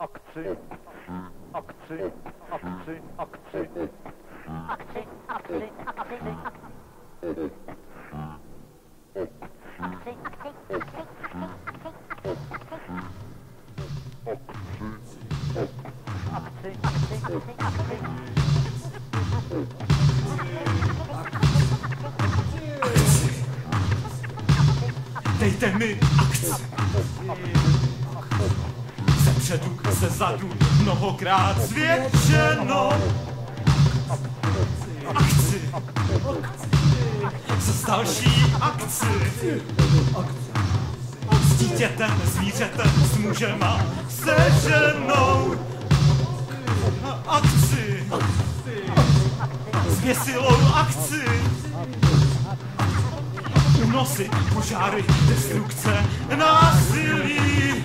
アクツイアクツイアクツイアクツイアクツイアクツイアクツイアクツイアクツイアクツイ大体目悪つ。Předu, ze zadu, mnohokrát zvětšeno. Akci. Zas další akci. S dítětem, zvířetem, s mužem a se ženou. Akci. Zvěsilou akci. Unosy, požáry, destrukce, násilí.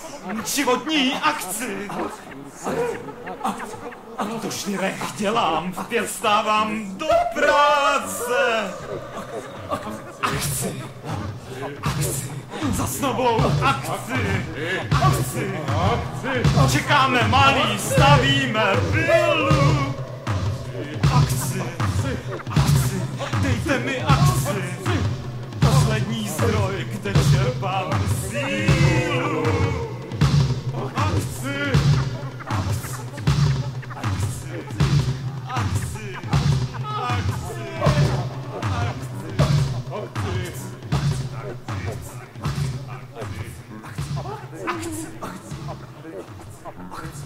Životní akci. Do čtyřech dělám, v pět stávám do práce. Akci. Akci. Za novou akci. Akci. Čekáme malý, stavíme pilu. Akci. Akci. Dejte mi akci. Poslední zdroj, kde čerpám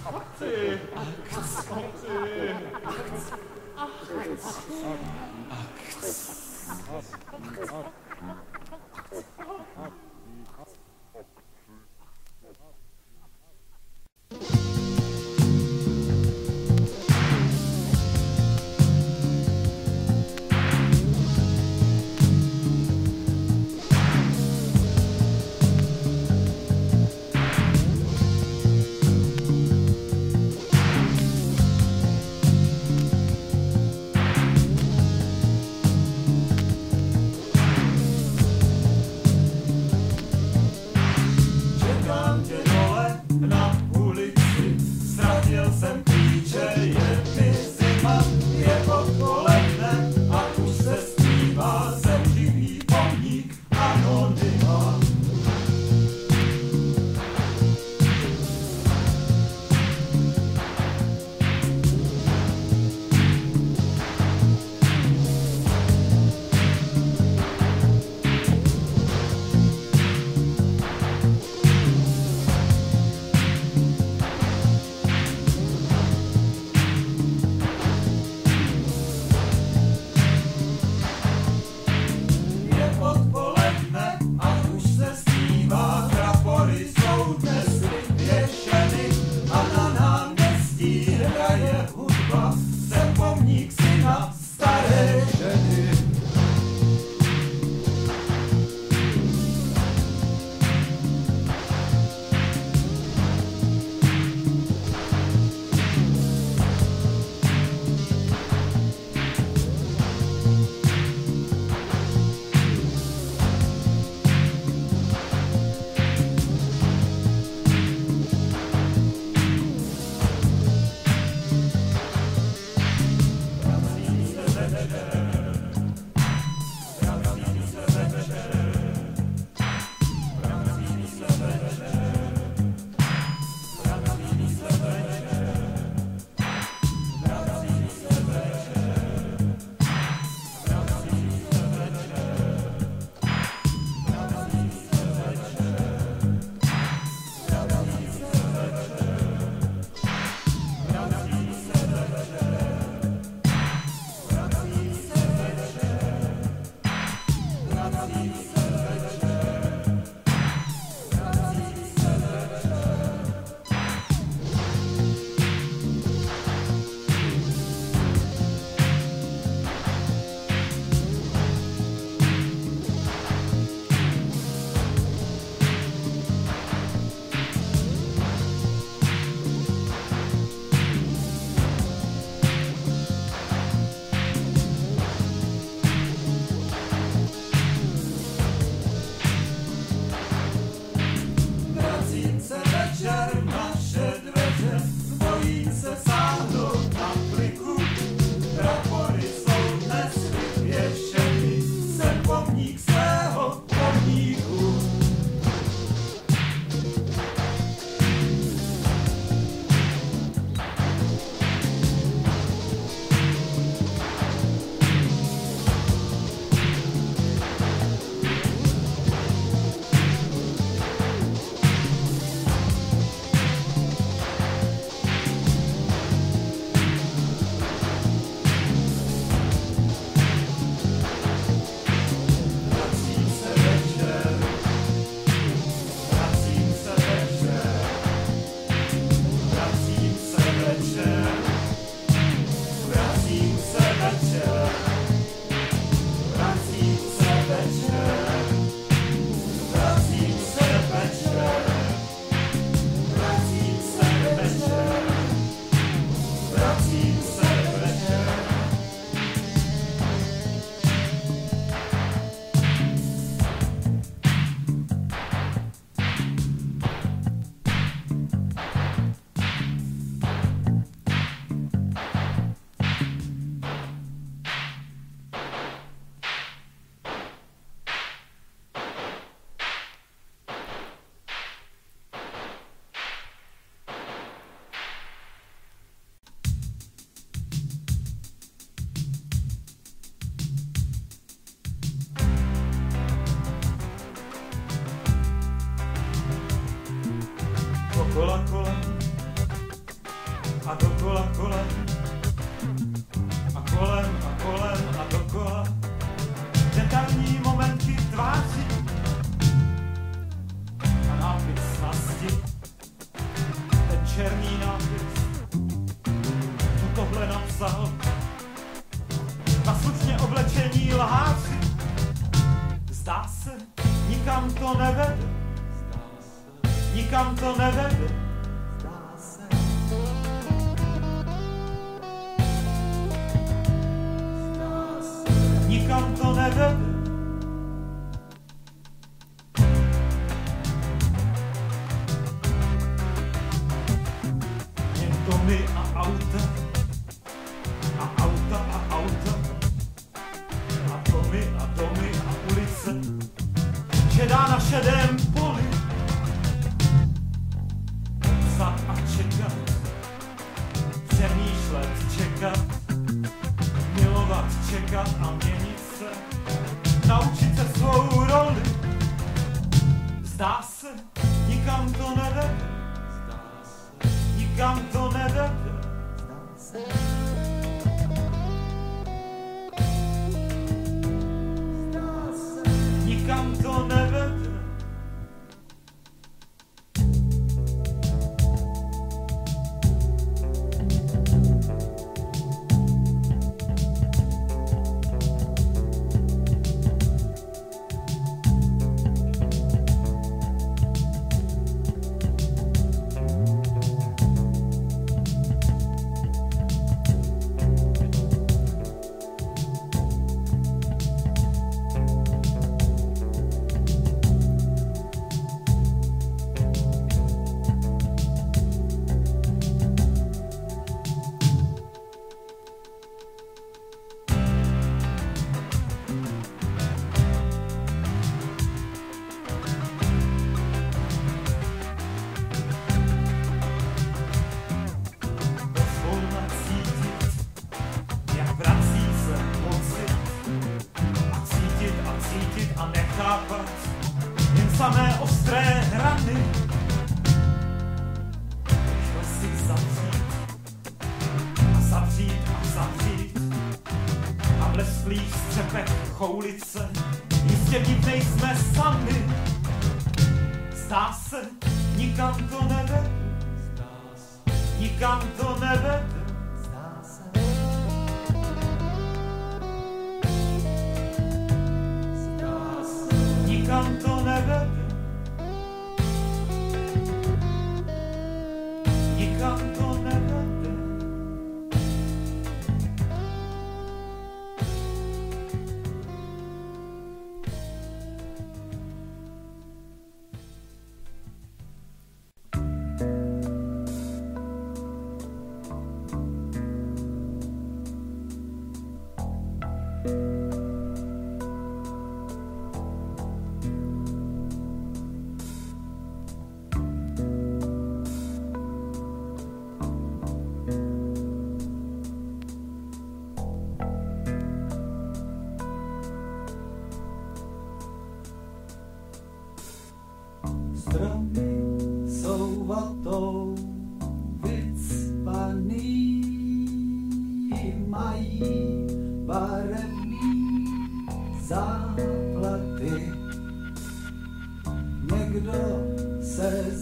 Aktie! Aktie! Aktie! Aktie! Nikam to улица.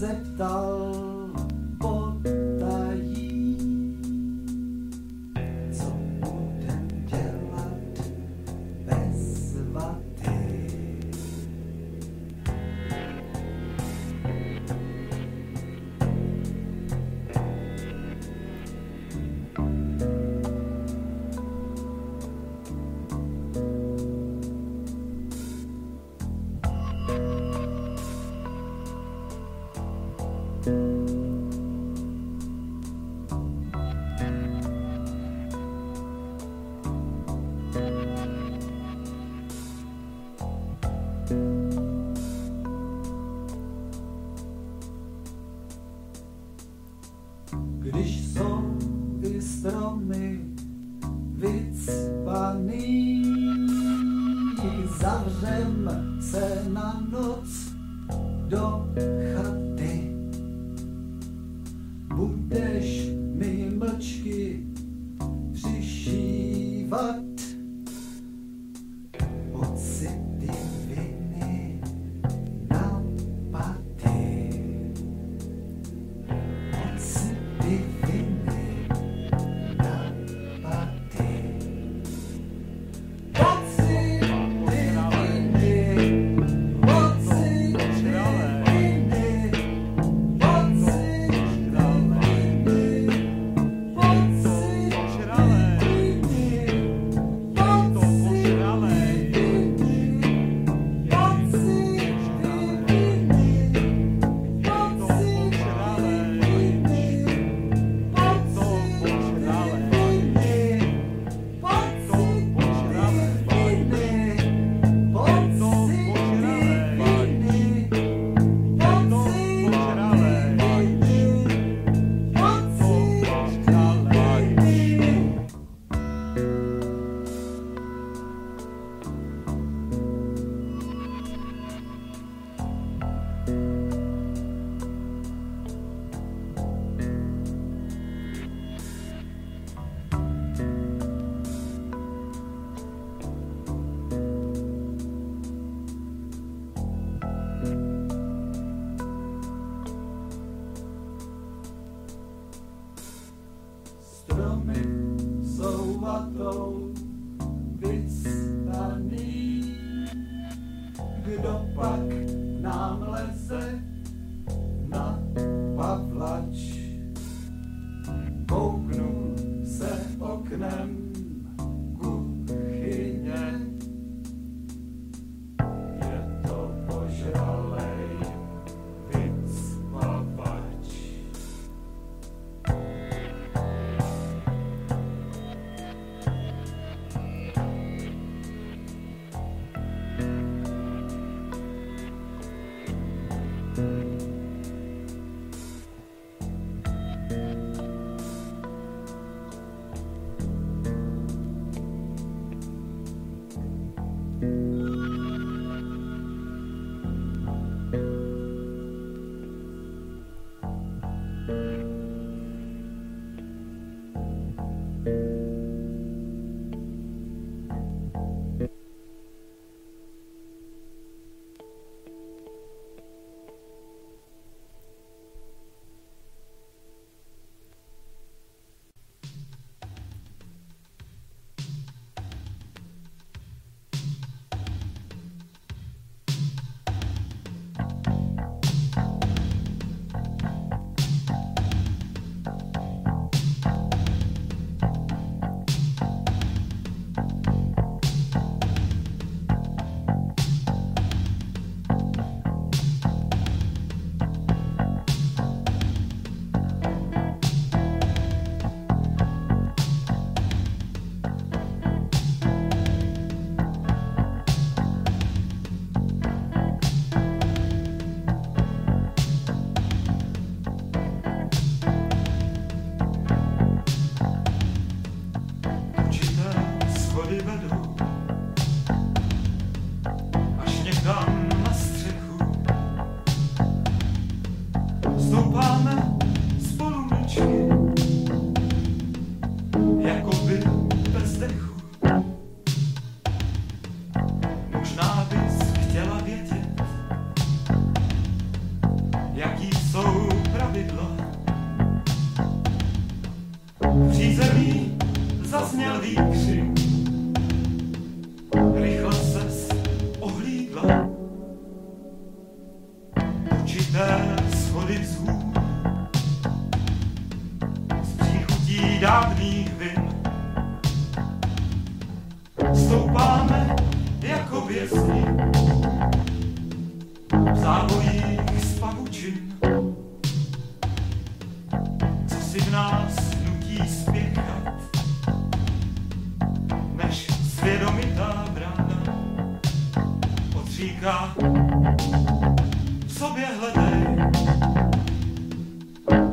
Zeptal Bye. říká, v sobě hledej,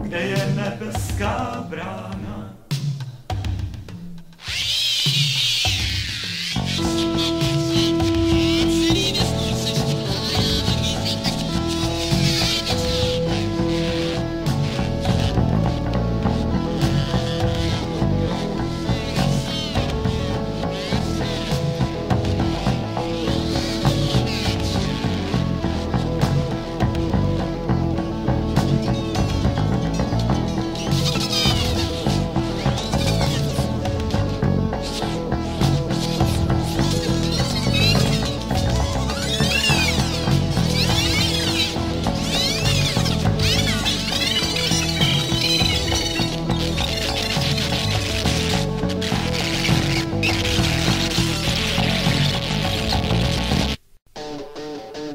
kde je nebeská brána.